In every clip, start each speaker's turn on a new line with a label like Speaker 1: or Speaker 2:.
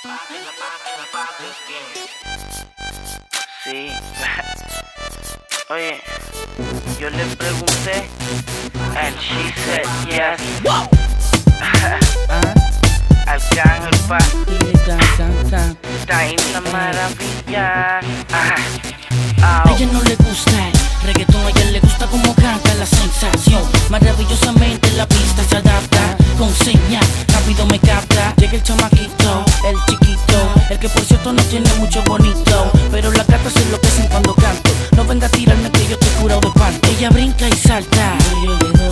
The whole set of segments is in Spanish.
Speaker 1: Sí. Oye, yo le pregunté and she said yes. Arcángel pa, está en la maravilla.
Speaker 2: A ella no le gusta el reggaetón, a ella le gusta como canta la sensación. Maravillosamente la pista se adapta con señal, rápido me capta. Llega el chamaquito, no tiene mucho bonito. Pero la gata se enloquecen cuando canto. No venga a tirarme que yo te curado de panto. Ella brinca y salta,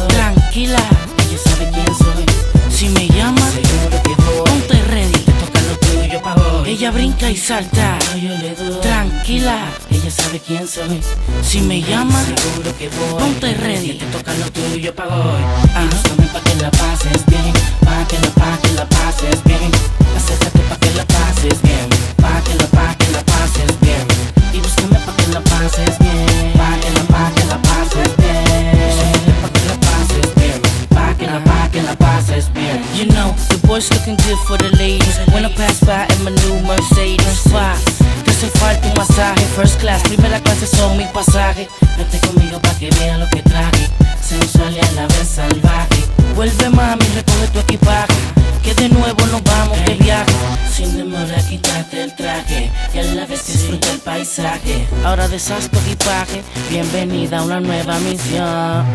Speaker 2: tranquila, ella sabe quién soy. Si me llama, seguro que voy. Ponte ready, te toca lo tuyo pa' hoy. Ella brinca y salta, tranquila, ella sabe quién soy. Si me llama, seguro que voy. Ponte ready, te toca lo tuyo pa' hoy. Ah, You know, the boys looking good for the ladies. When I pass by in my new Mercedes, pa, te hace falta un masaje. First class, primera clase son mi pasaje. Vete conmigo pa' que vea lo que traje. Sensual y a la vez salvaje. Y a la vez disfruta el paisaje. Ahora deshaz tu equipaje. Bienvenida a una nueva misión.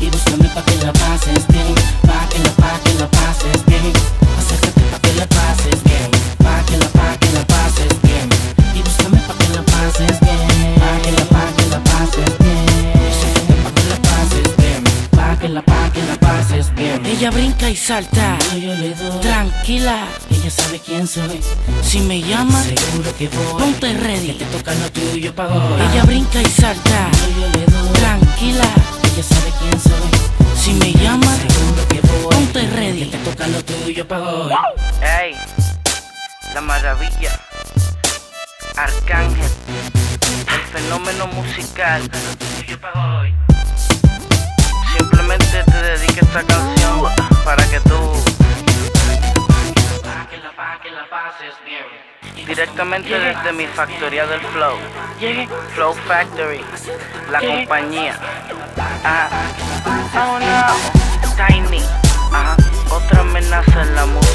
Speaker 2: Y búscame pa' que la pases bien. Pa' que la, pa' que la pases bien. Acércate pa' que la pases bien. Pa' que la, pa' que la pases bien. Y búscame pa' que la pases bien. Pa' que la, pa' que la pases bien. Acércate pa' que la pases bien. Pa' que la, pa' que la pases bien. Ella brinca y salta. Tranquila, ella sabe quién soy. Si me llama, seguro que voy. Ponte ready, que te toca lo tuyo pa' hoy. Ella brinca y salta. Tranquila, ella sabe quién soy. Si me llama, seguro que voy. Ponte ready, que te toca lo tuyo pa' hoy.
Speaker 1: Ey, la maravilla. Arcángel, el fenómeno musical. Simplemente te dedico esta canción para que tú directamente desde mi factoría del flow, Flow Factory, la compañía. Ah, oh no, Tiny, ajá, otra amenaza en la música.